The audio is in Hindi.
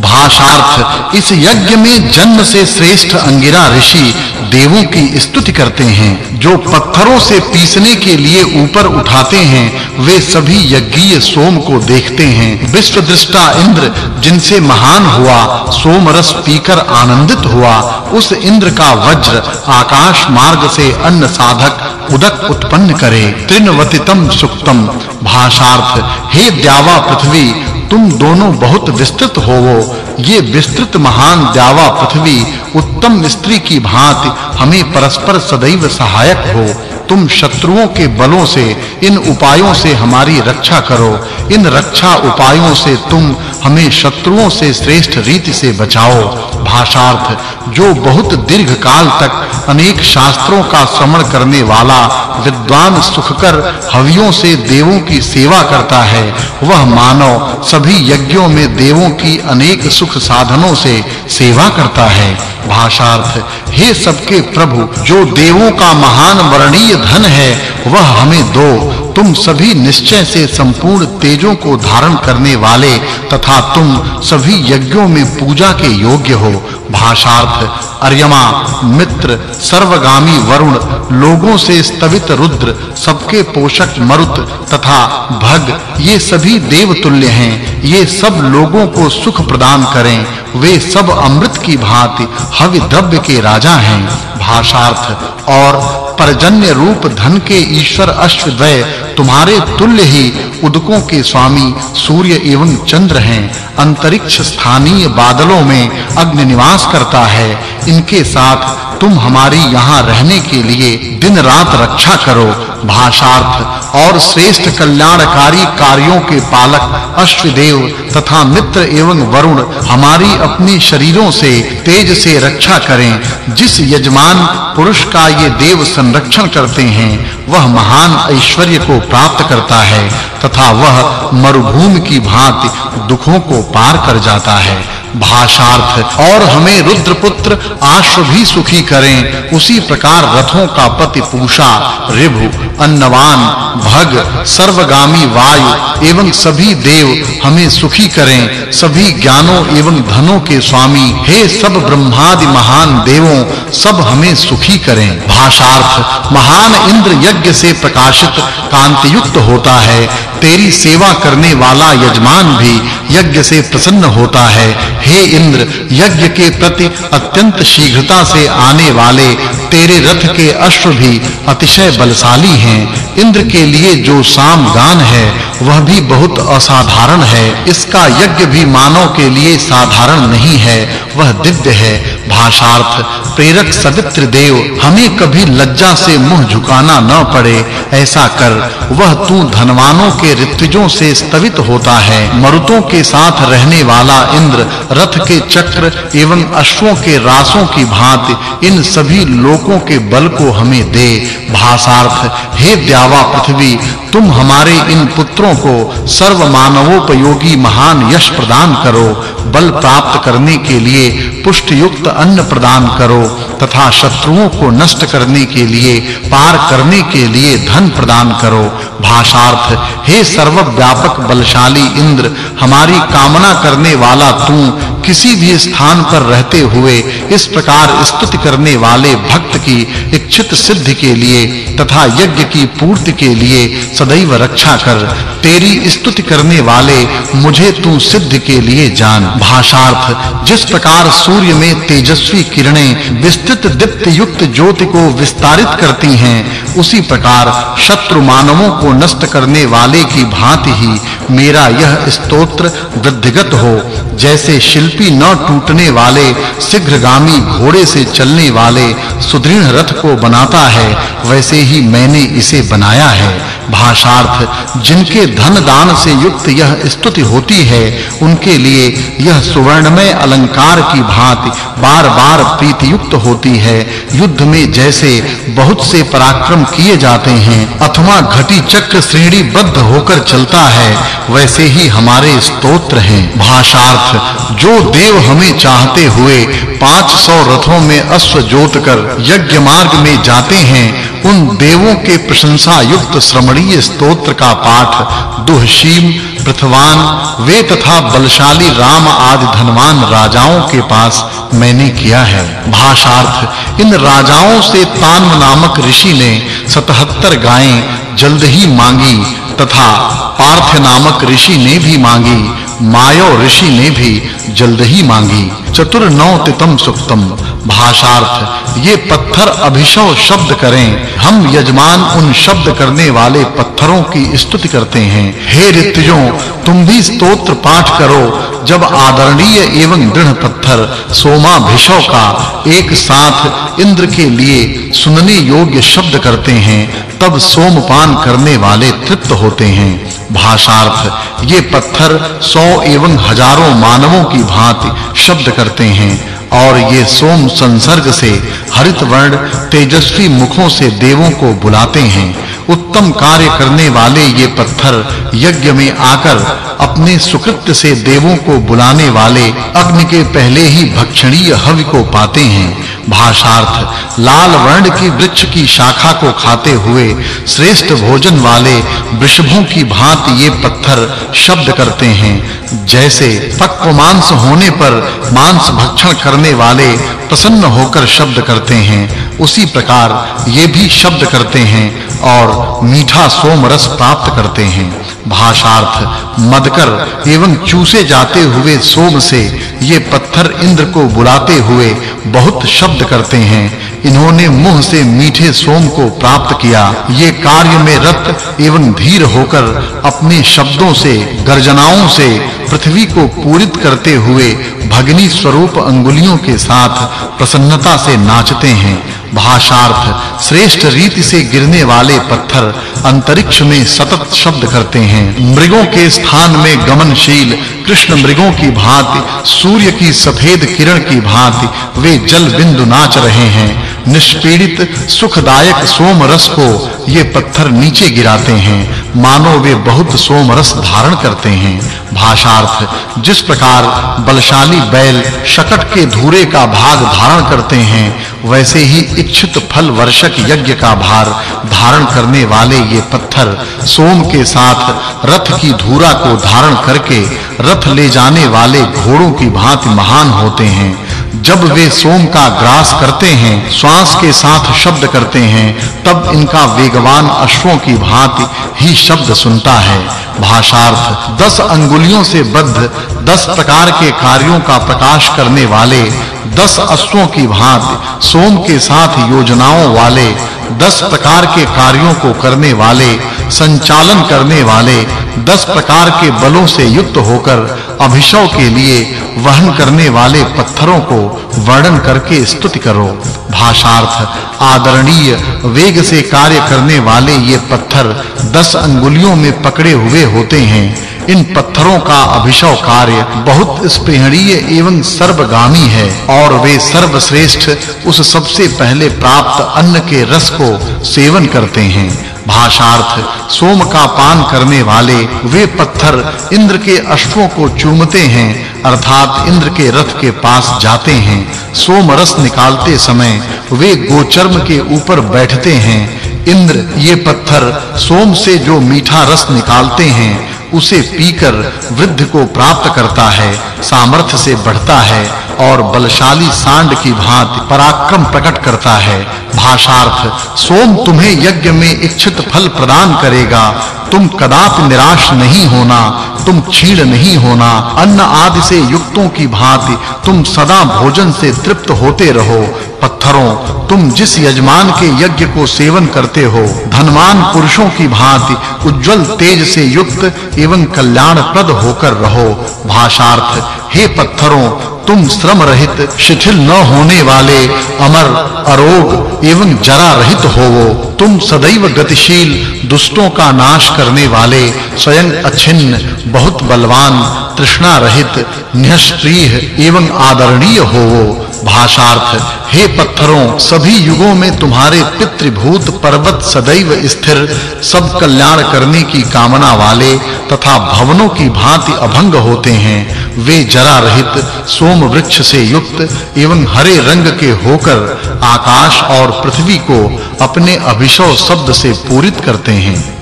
भाषार्थ। इस यज्ञ में जन्म से श्रेष्ठ अंगिरा ऋषि देवों की स्तुति करते हैं। जो पत्थरों से पीसने के लिए ऊपर उठाते हैं, वे सभी यज्ञीय सोम को देखते हैं। विश्व दृष्टा इंद्र, जिनसे महान हुआ सोम रस पीकर आनंदित हुआ, उस इंद्र का वज्र आकाश मार्ग से अन्न साधक उदक उत्पन्न करे। त्रिनवतितम सुक्तम। भाषार्थ, हे द्यावा पृथ्वी तुम दोनों बहुत विस्तृत होवो। ये विस्तृत महान द्यावा पृथ्वी, उत्तम स्त्री की भांति हमें परस्पर सदैव सहायक हो। तुम शत्रुओं के बलों से, इन उपायों से हमारी रक्षा करो। इन रक्षा उपायों से तुम हमें शत्रुओं से श्रेष्ठ रीति से बचाओ। भाषार्थ, जो बहुत दीर्घ काल तक अनेक शास्त्रों का श्रवण करने वाला विद्वान सुखकर हवियों से देवों की सेवा करता है, वह मानव सभी यज्ञों में देवों की अनेक सुख साधनों से सेवा करता है। भाषार्थ, हे सबके प्रभु, जो देवों का महान वर्णीय धन है, वह हमें दो। तुम सभी निश्चय से संपूर्ण तेजों को धारण करने वाले तथा तुम सभी यज्ञों में पूजा के योग्य हो। भाषार्थ, अर्यमा, मित्र, सर्वगामी वरुण, लोगों से स्तवित रुद्र, सबके पोषक मरुत तथा भग, ये सभी देव तुल्य हैं। ये सब लोगों को सुख प्रदान करें। वे सब अमृत की भांति हवि द्रव्य के राजा हैं। भाषार्थ, और परजन्य रूप धन के ईश्वर अश्वद्वय तुम्हारे तुल्य ही उदकों के स्वामी सूर्य एवं चंद्र हैं। अंतरिक्ष स्थानीय बादलों में अग्नि निवास करता है। इनके साथ तुम हमारी यहाँ रहने के लिए दिन रात रक्षा करो, भाषार्थ और श्रेष्ठ कल्याणकारी कार्यों के पालक अश्वदेव तथा मित्र एवं वरुण हमारी अपने शरीरों से तेज से रक्षा करें, जिस यजमान पुरुष का ये देव संरक्षण करते हैं वह महान ऐश्वर्य को प्राप्त करता है तथा वह मरुभूमि की भांति दुखों को पार कर जाता है। भाषार्थ, और हमें रुद्रपुत्र आश्व भी सुखी करें, उसी प्रकार रथों का पति पूषा ऋभु अन्नवान, भग, सर्वगामी वायु एवं सभी देव हमें सुखी करें। सभी ज्ञानों एवं धनों के स्वामी, हे सब ब्रह्मादि महान देवों, सब हमें सुखी करें। भाषार्थ, महान इंद्र यज्ञ से प्रकाशित कांति युक्त होता है। तेरी सेवा करने वाला यजमान भी यज्ञ से प्रसन्न होता है। हे इंद्र, यज्ञ के प्रति अत्यंत शीघ्रता से आने वाले तेरे रथ के अश्व भी अतिशय बलशाली हैं। इंद्र के लिए जो साम गान है, वह भी बहुत असाधारण है। इसका यज्ञ भी मानव के लिए साधारण नहीं है, वह दिव्य है। भाषार्थ, प्रेरक सवित्र देव, हमें कभी लज्जा से मुँह झुकाना न पड़े। ऐसा कर, वह तू धनवानों के ऋत्विजों से स्तवित होता है। मरुतों के साथ रहने वाला इंद्र, रथ के चक्र एवं अश्वों के रासों की भांति इन सभी लोकों के बल को हमें दे। भाषार्थ हे द्यावा पृथ्वी, तुम हमारे इन पुत्रों को सर्व मानवोपयोगी महान यश प्रदान करो। बल प्राप्त करने के लिए पुष्ट युक्त अन्न प्रदान करो तथा शत्रुओं को नष्ट करने के लिए, पार करने के लिए धन प्रदान करो। भाषार्थ, हे सर्वव्यापक बलशाली इंद्र हमारी कामना करने वाला तू किसी भी स्थान पर रहते हुए इस प्रकार स्तुति करने वाले भक्त की इच्छित सिद्धि के लिए तथा यज्ञ की पूर्ति के लिए सदैव रक्षा कर तेरी स्तुति करने वाले मुझे तू सिद्ध के लिए जान। भाषार्थ, जिस प्रकार सूर्य में तेजस्वी किरणें विस्तृत दीप्त युक्त ज्योति को विस्तारित करती हैं, उसी प्रकार शत्रु मानवों को नष्ट करने वाले की भांति ही मेरा यह स्तोत्र वृद्धिगत हो। जैसे शिल्पी न टूटने वाले, शीघ्रगामी घोड़े से चलने वाले सुदृढ़ रथ को बनाता है, वैसे ही मैंने इसे बनाया है। भाषार्थ, जिनके धन दान से युक्त यह स्तुति होती है, उनके लिए यह सुवर्णमय अलंकार की भांति बार-बार प्रीति युक्त होती है। युद्ध में जैसे बहुत से पराक्रम किए जाते हैं, अथवा घटी चक्र श्रेणी बद्ध होकर चलता है, वैसे ही हमारे स्तोत्र हैं। भाषार्थ, जो देव हमें चाहते हुए 500 रथों में अश्व जोत कर यज्ञ मार्ग में जाते हैं, उन देवों के प्रशंसा युक्त श्रमणीय स्तोत्र का पाठ दुहशीम पृथ्वान, वे तथा बलशाली राम आदि धनवान राजाओं के पास मैंने किया है। भाषार्थ, इन राजाओं से तान्व नामक ऋषि ने 77 गायें जल्द ही मांगी, तथा पार्थ नामक ऋषि ने भी मांगी। मायो ऋषि ने भी जल्द ही मांगी। चतुर नौ तितम सुक्तम। भाषार्थ, ये पत्थर अभिशव शब्द करें। हम यजमान उन शब्द करने वाले पत्थरों की स्तुति करते हैं। हे ऋतजों, तुम भी स्तोत्र पाठ करो। जब आदरणीय एवं दृढ़ पत्थर सोमा भिषव का एक साथ इंद्र के लिए सुनने योग्य शब्द करते हैं, तब सोमपान करने वाले तृप्त होते हैं। भाषार्थ, ये पत्थर सौ एवं हज़ारों मानवों की भांति शब्द करते हैं और ये सोम संसर्ग से हरित वर्ण तेजस्वी मुखों से देवों को बुलाते हैं। उत्तम कार्य करने वाले ये पत्थर यज्ञ में आकर अपने सुकृत्य से देवों को बुलाने वाले अग्नि के पहले ही भक्षणीय हव को पाते हैं। भाषार्थ, लाल वर्ण की वृक्ष की शाखा को खाते हुए श्रेष्ठ भोजन वाले वृषभों की भांति ये पत्थर शब्द करते हैं। जैसे पक्व मांस होने पर मांस भक्षण करने वाले प्रसन्न होकर शब्द करते हैं। उसी प्रकार ये भी शब्द करते हैं और मीठा सोम रस प्राप्त करते हैं। भाषार्थ, मदकर एवं चूसे जाते हुए सोम से ये पत्थर इंद्र को बुलाते हुए बहुत शब्द करते हैं। इन्होंने मुँह से मीठे सोम को प्राप्त किया। ये कार्य में रत एवं धीर होकर अपने शब्दों से, गर्जनाओं से पृथ्वी को पूरित करते हुए भगनी स्वरूप अंगुलियों के साथ प्रसन्नता से नाचते हैं। भाषार्थ, श्रेष्ठ रीति से गिरने वाले पत्थर अंतरिक्ष में सतत शब्द करते हैं। मृगों के स्थान में गमनशील, कृष्ण मृगों की भांति, सूर्य की सफ़ेद किरण की भांति वे जल बिंदु नाच रहे हैं। निष्पीड़ित, सुखदायक सोम रस को ये पत्थर नीचे गिराते हैं। मानो वे बहुत सोम रस धारण करते हैं। भाषार्थ, जिस प्रकार बलशाली बैल शकट के धूरे का भाग धारण करते हैं, वैसे ही इच्छित फल वर्षक यज्ञ का भार धारण करने वाले ये पत्थर सोम के साथ रथ की धूरा को धारण करके रथ ले जाने वाले घोड़ों की भांति महान होते हैं। जब वे सोम का ग्रास करते हैं श्वास के साथ शब्द करते हैं तब इनका वेगवान अश्वों की भांति ही शब्द सुनता है भाषार्थ दस अंगुलियों से बद्ध दस प्रकार के कार्यों का प्रकाश करने वाले दस अश्वों की भांति, सोम के साथ योजनाओं वाले, दस प्रकार के कार्यों को करने वाले, संचालन करने वाले, दस प्रकार के बलों से युक्त होकर अभिषव के लिए वहन करने वाले पत्थरों को वर्णन करके स्तुति करो। भाषार्थ, आदरणीय, वेग से कार्य करने वाले ये पत्थर दस अंगुलियों में पकड़े हुए होते हैं। इन पत्थरों का अभिषव कार्य बहुत स्पृहणीय एवं सर्वगामी है, और वे सर्वश्रेष्ठ उस सबसे पहले प्राप्त अन्न के रस को सेवन करते हैं। भाषार्थ, सोम का पान करने वाले वे पत्थर इंद्र के अश्वों को चूमते हैं, अर्थात इंद्र के रथ के पास जाते हैं। सोम रस निकालते समय वे गोचर्म के ऊपर बैठते हैं। इंद्र, ये पत्थर सोम से जो मीठा रस निकालते हैं उसे पीकर वृद्ध को प्राप्त करता है, सामर्थ्य से बढ़ता है और बलशाली सांड की भांति पराक्रम प्रकट करता है। भाषार्थ, सोम तुम्हें यज्ञ में इच्छित फल प्रदान करेगा। तुम कदापि निराश नहीं होना, तुम क्षीण नहीं होना। अन्न आदि से युक्तों की भांति तुम सदा भोजन से तृप्त होते रहो। पत्थरों, तुम जिस यजमान के यज्ञ को सेवन करते हो, धनवान पुरुषों की भांति उज्जवल तेज से युक्त एवं कल्याणप्रद होकर रहो। भाषार्थ, हे पत्थरों, तुम श्रम रहित, शिथिल न होने वाले, अमर, अरोग एवं जरा रहित होवो। तुम सदैव गतिशील, दुष्टों का नाश करने वाले, स्वयं अछिन्न, बहुत बलवान, तृष्णा रहित निष्क्रिय एवं आदरणीय होवो। भाषार्थ हे। पत्थरों, सभी युगों में तुम्हारे पितृभूत पर्वत सदैव स्थिर, सब कल्याण करने की कामना वाले तथा भवनों की भांति अभंग होते हैं, वे जरा रहित, सोम वृक्ष से युक्त, एवं हरे रंग के होकर आकाश और पृथ्वी को अपने अभिषव शब्द से पूरित करते हैं।